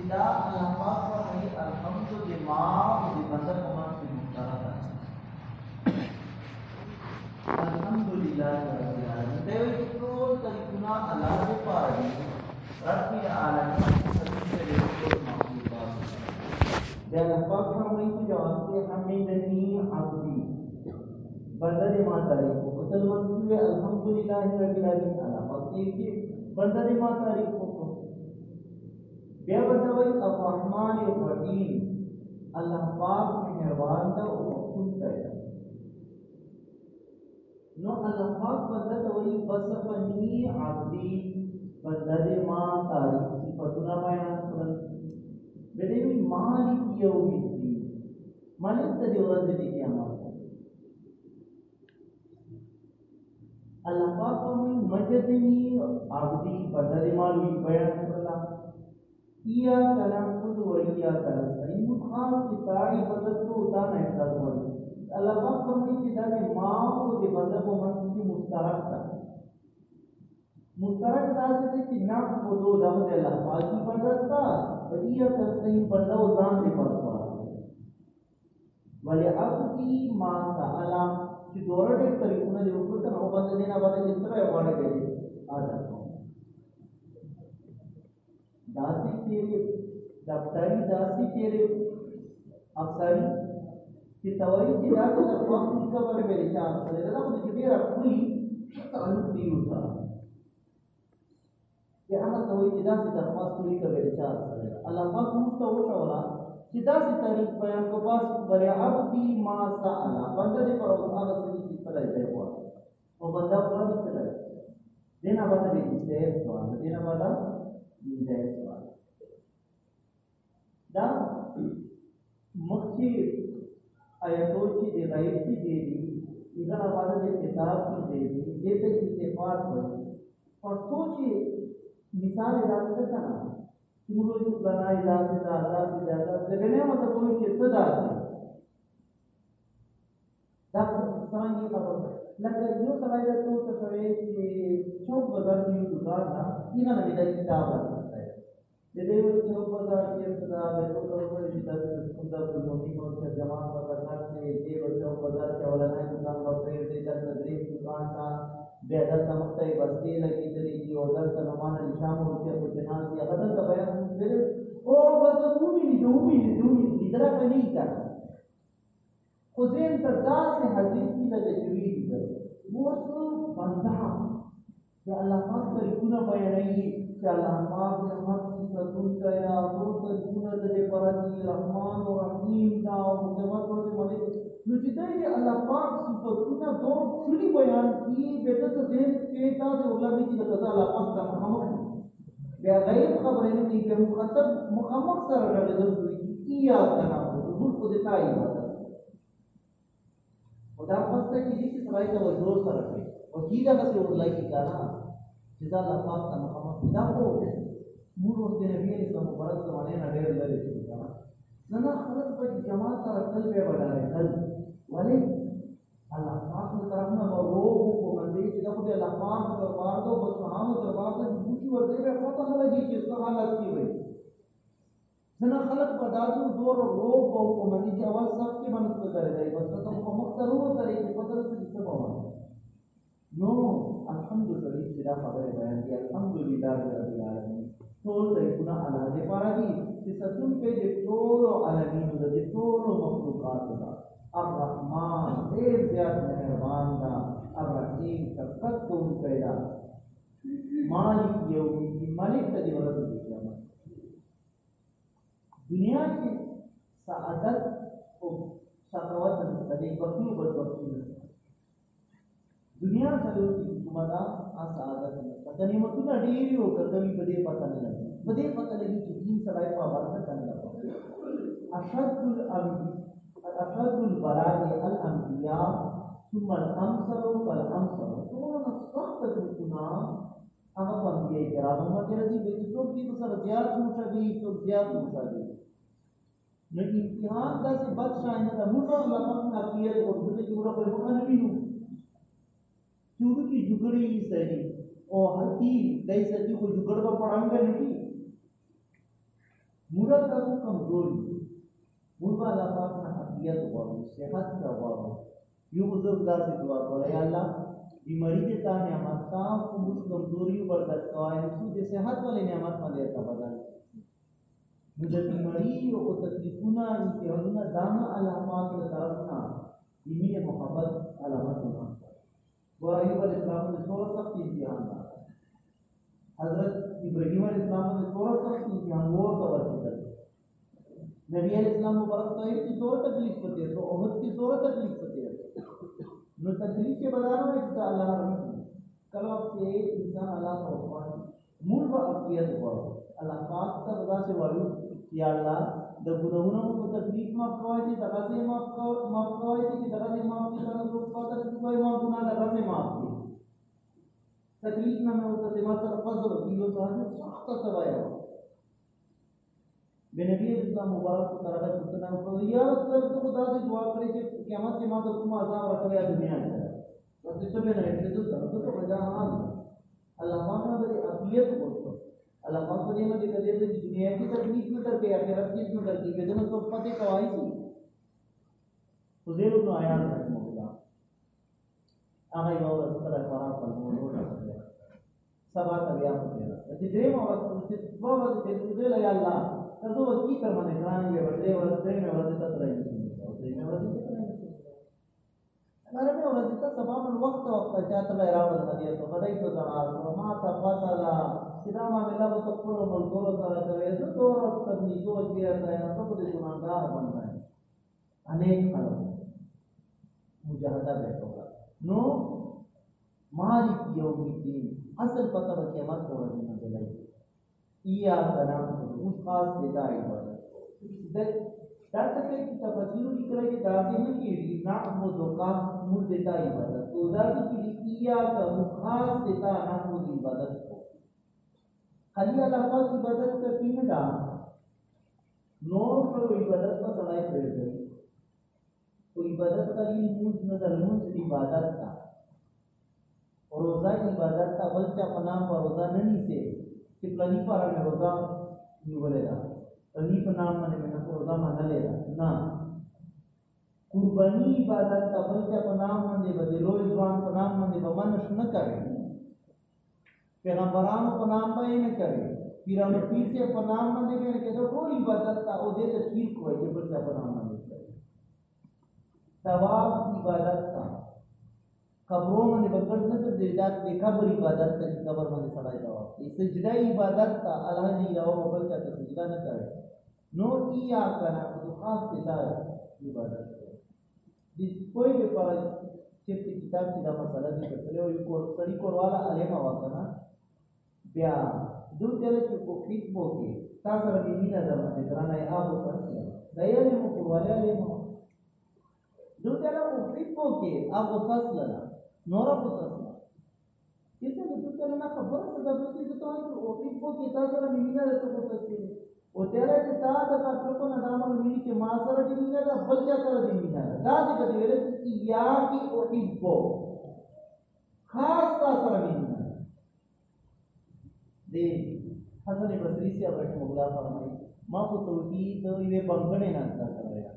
سدا اللہ پاک فرمائی الحمد لما دی بندہ کمان کی مختارہ الحمدللہ رب العالمین۔ دیو ټول رب العالمین سبحانه دې ټول مخلوقات دې الله پاک فرمایي چې جواب بندہ دې ما کو تل منصوب الحمدللہ رب العالمین۔ الله پاک دې بندہ دې ما کو بیا بتوي الرحمن الرحیم. اللہ پاک مہربان تھا او خود کہتا نو اللہ پاک بندہ توي بصفنی عبدی. بندہ دے ما تاریخ صفتنا بیان کړل. دې وی مالک یوم الدین. مالک ته دی ورځ دې قیامت اللہ پاک کوي مجدنی عبدی. بندہ دے ما بیان کړل. کیا نعبد و ایاک نستعین خاص کی مدد کو اتانا احساس ہوئی اللہ پاک فرمائی کہ دادے ماں کو دے بندہ کو من کی مشترک تھا مشترک تھا سے کہ نعبد و دم دے اللہ پاک کی مدد تھا و ایاک نستعین بندہ و ذان دے پر پڑا ولی اب کی ماں سالا چې دوره ډېر طریقونه دي وکړه نو باندې نه باندې چې سره یو باندې کوي داسی تیرے دفتری داسی تیرے افسری چې توای چې داسې د خپل خپل کبر به رچان سره دا خو چې ډیر خپل تعلق دی وسه چې هغه توای چې داسې د خپل خپل کبر رچان سره الله پاک موږ ته وښولا چې داسې تاریخ بیان کو پاس بریا عبدی ما سالا بنده دې پر هغه څه چې سره دی وو او بنده پر دې سره دینا باندې دې سوال دینا باندې دې سوال دا مخکې آیتو چې د غیب کې دي دي دا باندې د کتاب کې دي دي، دې ته اتفاق وایي. پښتو چې مثال راځي کنه چې موږ یو بنای دا چې دا دا چې دا دا څنګه نه مطلب کوم چې څه دا دا څنګه خبره لکه یو سړی د څو څه کوي چې چوک بازار کې یو دکان نه کینه نه د کتاب راځي د دې وجه چوک بازار کې صدا به ټول ټول چې تاسو کوم دا پروموټي کوم څه جمع وکړه چې دې وجه چوک بازار کې ولنه دکان په پیر دې د تدریس دکان تا بیا د سمته بستی لګي دې چې او در سلمان نشام او چې په جنان کې هغه ته بیان کړي او بس دوی دې دوی دې دوی دې درا په نه کړه خو دې ته داسې حدیث کې د تجوید ده موږ بنده چې الله پاک طریقونه بیانوي چې الله پاک د حق صفاتون کیا نور طریقونه د دې پر چې رحمان او رحیم دا او مجمع کړو دې ملک نو چې دې الله پاک صفاتونه دوه ټولي بیان کړي به ته دې کې تا د علماء کې د الله پاک د محمد بیا غیب خبرې نه دي چې مخاطب مخامخ سره راغلی دی یا کنه ټول کو دې تای خدا پسته کې دې چې سړی ته وجو سره کوي او کی کنه چې دا الله پاک ته کو موږ اوس د نبی اسلام مبارک زمانه نه ډېر لري نه نه خلک په جماعت سره تل به وډاره تل ولی الله پاک ته طرف نه ورو کو باندې چې دا خو دې الله پاک دربار دو بچانو دربار ته بوشي ورته به پته نه لګي چې څه حالت کی وي نه خلک په داسو دور روب او په باندې چې اول سب کې باندې څه درې دی بس ته په مختلفو طریقې په تاسو کې څه وایي نو الحمدلله چې دا خبره بیان کړي الحمدلله رب العالمین ټول طریقونه الله دې پاره دي چې ستون په دې ټول عالمین د دې ټول مخلوقات دا الرحمن ډېر زیات مهربان دا الرحیم سخت کوم پیدا۔ مالک یوم الدین مالک دې ورته قیامت دنیا کی سعادت او شقاوت د دې بخښي او بدبختی دنیا سره چې کومه دا سعادت نه پته نه مته ډېری او کدوې په دې پته نه لګي په دې پته لګي چې دین سره په ورته کنه اشد الانبیاء، اشد البلاء الانبیاء، ثم الامثل فالامثل ټول سخت دي هغه باندې کرام باندې راځي چې څوک دې سره زیات موشه دي څوک زیات موشه دي نو امتحان دا چې بد شاین دا موږ لپاره نه کیږي او دې چې موږ په مخه نه وینو چې موږ کی جګړې یې سړي او هتی دای سړي خو جګړه په پړانګ نه کی مراد تاسو کمزوري موږ به الله پاک نه عافیت غواړو صحت ته غواړو یو بزرګ داسې دعا کوله یا بیماری کے تا نعمت کا موږ کمزوري برداشت کوای نو د صحت والے نعمت باندې تا بدل نو د بیماری او تکلیفونه امتحانونه دامه الله پاک له طرف نه دینی محبت، علامت نه ورایو علیہ السلام نے سورہ سخت امتحان دا حضرت ابراہیم علیہ السلام نے سورہ سخت امتحان وہ تو ورسے نبی علیہ السلام مبارک طائف کی سورہ تکلیف پتے تو احد کی سورہ تکلیف پتے نو تکلیف کے بدارو ایک تا اللہ رحمت کلو سے انسان اللہ کا وفان مول با افیت ہوا۔ اللہ پاک کا رضا سے والو۔ یا اللہ د ګناهونو په تکلیف ما کوي چې دغه سي ما کوي ما کوي چې دغه سي ما کوي چې دغه پاتہ چې کوئی ما ګناه دغه سي ما کوي تکلیف نہ میں ہوتا دماغ سره فضل دیو صاحب سخت سوایا بے نبی اسلام مبارک کو طرح پوچھنا کو یا رسول تو خدا سے دعا کرے کہ قیامت کے بعد تم عذاب رکھے دنیا میں۔ بس اس میں نہیں تو درد تو وجہ حال اللہ پاک نے بڑی افیت کو اللہ پاک کو نے کہ دے دنیا کی تکلیف میں کر کے آخرت کی میں کر کے دونوں تو پتے کوائی تھی حضور بن عیاض رحمہ اللہ هغه یو ورځ سره خراب کړو نو راځي سبا ته بیا پکې راځي دې مو ورځ چې دوه ورځې دې دې لا الله تاسو وکی تر باندې ګران یې ورځې ورځې مې ورځې ته ترې او دې مې ورځې ته ترې هغه مې ورځې ته سبا ما ته پتا ما ملا په خپل ملګرو سره کوي زه دوه ورځې ته نیګو چې راځي نو ته دې ګناګار باندې انیک خلک مجاهده به کوي نو مالک یوم الدین، اصل پتہ به قیامت کو ورځ نه دلای کنا اس خاص دیتا عبادت دا څه چې تفسیر لیکل کې دا څه نه کیږي نا مو دوکا مور دیتا عبادت تو دا چې یا کا خاص دیتا نا مو عبادت کو۔ خلی الله پاک عبادت کرتی نه دا نور پر عبادت کا پر سړای پرې تو عبادت کری موز نظر موز عبادت کا۔ روزہ عبادت کا بلچہ پنام پر روزہ نہیں سے کہ پلانی پارا میں روزہ نہیں بولے گا پلانی پنام منے میں نکو روزہ مانا لے گا نا قربانی عبادت کا بلچہ پنام منے بدے روز وان پنام منے بمانش نہ کرے پیغمبران پنام بے نہ کرے پیران پیر سے پنام منے میں کہ تو کوئی عبادت کا او دے تصویر کو ہے کہ بلچہ پنام منے کرے ثواب عبادت کا قبروں میں بغیر نہ کر دے جات دے قبر عبادت کا قبر میں سڑا جواب اس سجدہ عبادت کا اللہ نے یا مبل کا سجدہ نہ کرے۔ نو کیا کرنا تو خاص دیتا ہے عبادت جس کوئی بھی پر صرف کتاب کی دا مسئلہ دی کرتے ہو کو سڑی کو والا علم ہوا کرنا بیا دو چلے کہ کو فیت بو کے تا سره مینه ده باندې درانه یې آبو پرسیا دایې مو کورواله له جو تیرا مفید کو کے اب وہ فصل لنا نورا کو فصل کسی نے تو تیرا نہ خبر سے دب کی تو ہے وہ مفید کو کے تا سره مینه ده تو کو فصل او تیرا چې تا د کا کو نه دامن مینه کې ما سره دی مینه ده بل چا سره دی مینه ده دا چې کدی ویل چې یا کی او حبو خاص تا سره مینه دے حسن بصری سے رحمہ اللہ فرمائی ما کو توحید یہ بنگنے نہ کر رہا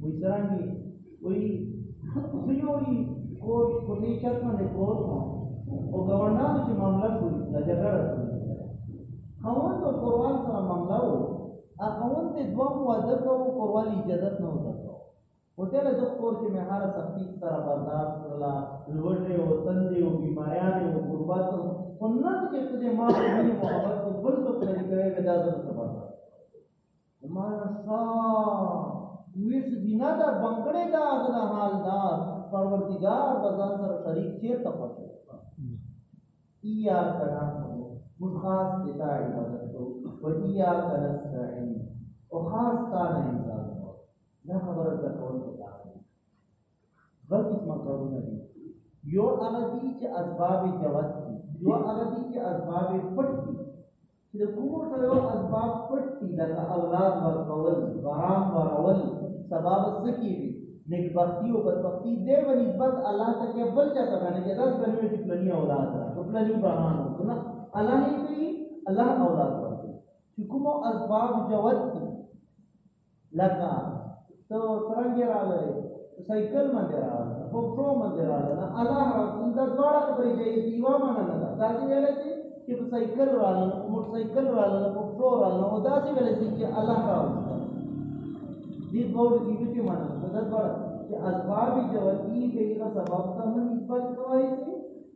وہ اس طرح کی کوئی سیوری کوئی کوئی شرط میں کوس ہو او گورنر کی معاملہ کوئی لا جگہ خاون تو قرآن سره معاملہ ہو ا خاون ته دوا موعده کو قرآن اجازت نہ ہوتا. وہ تیرے جو کور کے میں ہر سختی سره برداشت کرلا. لوٹے ہو، تندے ہو، بیماریاں ہو، غربت ہو. سنت کے تجھے ماں کی محبت کو بل تو کرے گئے ودا در سبا ہمارا سا ویس دینا دا بنکڑے دا اگنا حال دار پروردگار بزان سر شریک چیر تپت ایار کنا مخاص دیتا عبادت کو، و ایار کنا سعین و خاص کانا انسان کو نہ خبر دا کون کو داخل بل کسما کرو نبی یو اغدی چه اسباب جوت کی، یو اغدی چه اسباب پٹ کی۔ چې د کومو سره یو اسباب پټ دي لکه اولاد ورکول باران ورول سبب سکی وي نیکبختی او بدبختی دې و نسبت الله ته کې بل چا ته باندې چې داس بنوي چې اولاد را تو پلنی باران وکړه الله یې کوي الله اولاد ورکړي چې کومو اسباب جوت دي لکه ته څرنګه راغلی سایکل باندې راغلی په پرو باندې راغلی الله دا دواړه خبرې دی دیوا معنا نه ده دا چې ویل چې چې په سایکل راغلی په موټر سایکل راغلی په پرو راغلی دا چې ویل چې الله راغلی دې دوه دې چې معنا دا دواړه چې اسباب جوت دي دغه سبب ته نسبت کوي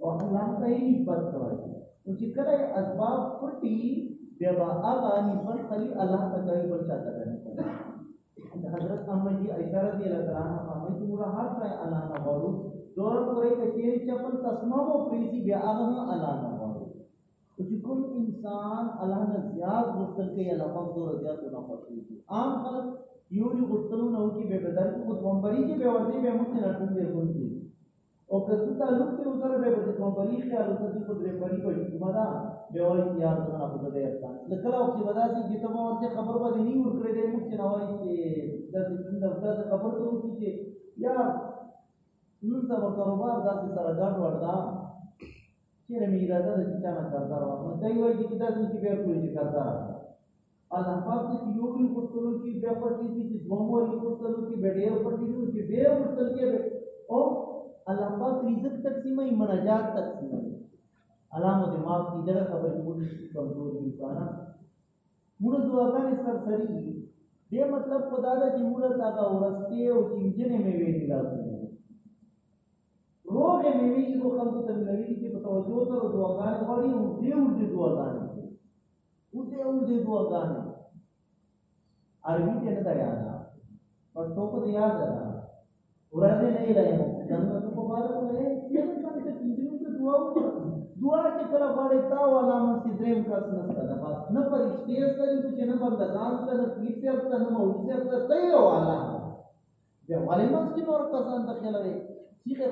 او الله ته نسبت کوي نو چې کله اسباب پټي بیا به هغه نسبت خلی الله ته کوي بل چاته کوي حضرت احمد جی عائشہ رضی اللہ تعالیٰ عنہ فرمائے کہ مرا ہر شے اللہ نہ غورو دور کوئی کہ تیری چپل تسمہ وہ پریسی بیا هغه الله نہ غورو تو چې کوم انسان الله نه زیات غوښتل کوي الله پاک دور زیات نه عام خلک یو یو غوښتلو نه وکي به بدل کو کومبري کې به ورته به مخ نه ټول کوي او که څه تعلق ته وسره به په کومبري خیال وکړي په درې پري کوي کومه دا به وایي یار نه په دې ارتان لکه او چې ودا سي چې ته ورته خبر باندې نه ورکړې دې مخ نه وایي چې د دې د خبر ته وځي چې یار نن سبا کاروبار داسې سره ګډ وردا چې مې اراده چا نه کاردار واه نو دوی وایي چې دا څه به کوي چې کاردار الله پاک چې یو یو پټلو کې بیا پټې چې دومره یو پټلو کې ډېر پټې چې ډېر پټل کې او اللہ پاک رزق تقسیمه مناجات تقسیمه علامه دماغ کی جگہ خبر موږ کمزور دي کانا موږ سر سری دې مطلب خدا دا چې موږ تا ورسته او چنجنې مې وی دي راځي روغ مې وی چې خلکو ته ملوي چې په توجه سره دعاګانې غواړي او دې او دې دعاګانې او دې او دې دعاګانې عربي ته نه دا یاد پښتو په یاد ده ورته نه چې کله غواړي تا والا من چې کس نه ستنه بس نه پرشتي ستړي چې نه بندگان ته نه کیسه ته نه مو چې ته ته والا بیا ولې مې چې کسان ته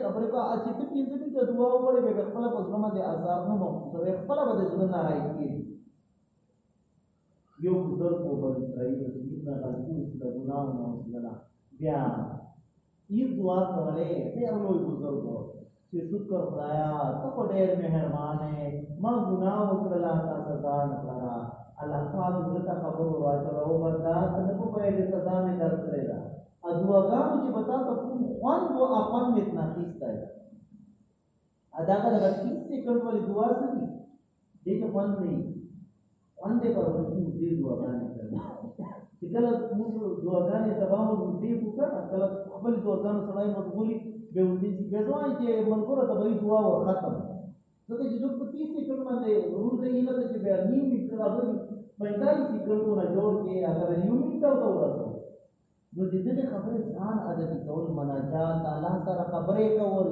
خبره کا چې ته پینځه دې دعا به خپل په دې نه مو خپل به دې راځي یو بزرگ کو بل اسرائیل رسول نه غلطي د بیا یہ دعا کرے پھر لوگ بزرگ ہو کہ شکر خدایا تو کو ڈیر مہربان ہے میں گناہ وکرلا تا سزا نہ کرا اللہ پاک حضرت خبر ہوا چلو بندہ تنکو پہلے سزا میں در کرے گا ادعا کا مجھے بتا تو تم خوان وہ اپن میں اتنا کیستا ہے ادا کا لگا کس سے کر والی دعا سے دیکھ خوان نہیں خوان دے پر مجھے دعا کرنے کرنا چې کله موږ دعاګانې سبا مو دې وکړه کله خپل دعاګانې سره مشغولي به ودی چې به دوی چې منګوره ته به دعا ور ختم ځکه چې دوی په تیسې کړه باندې ورور دې نه چې به نیم میټر راځي پینځه چې کړو نه جوړ کې اگر یو میټر ته ورته نو د دې خبرې ځان عادت کول مناجات الله سره خبرې کول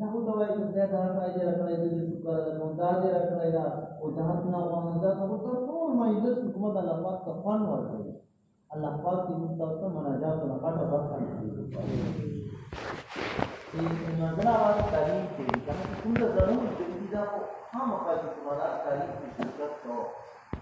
الله سره مایلس کول دا هو دا وایي چې دا راځي راکړی دې شکر نو دا دې راکړی دا او دا نه وانه دا ټول ټول مایلس حکومت الله پاک ته فن ورکړي الله پاک دې مستوسه مناجات او کاټه شرکت کوو